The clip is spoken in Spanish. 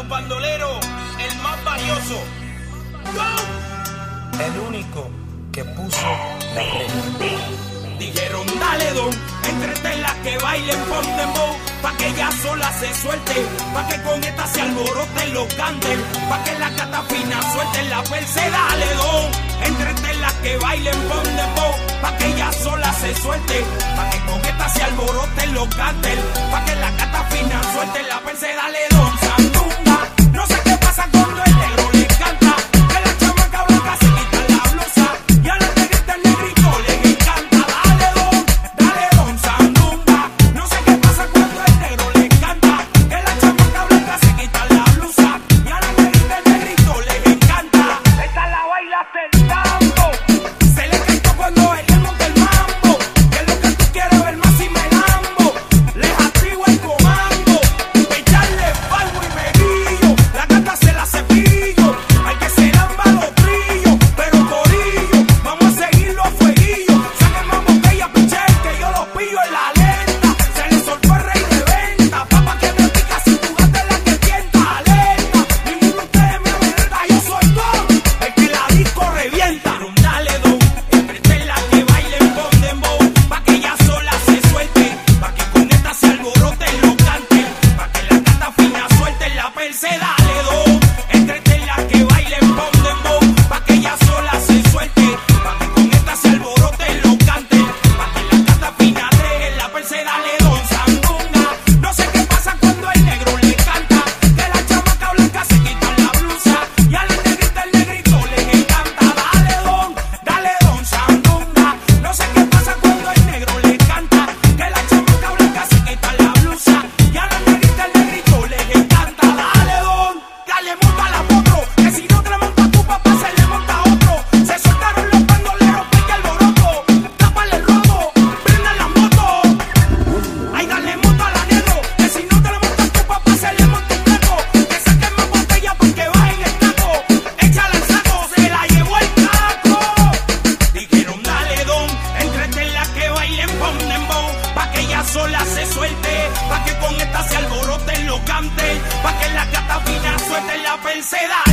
los bandoleros, el más valioso. ¡Go! El único que puso la regla. Dijeron, dale don, entrete las que bailen por dembow, pa' que ya sola se suelte, pa' que con esta se alboroten los cantes, pa' que la catafina suelte la perse, dale don. Entrete las que bailen por dembow, pa' que ya sola se suelte, pa' que con esta se alboroten los cantes, pa' que la catafina suelte la perse, dale don. say that.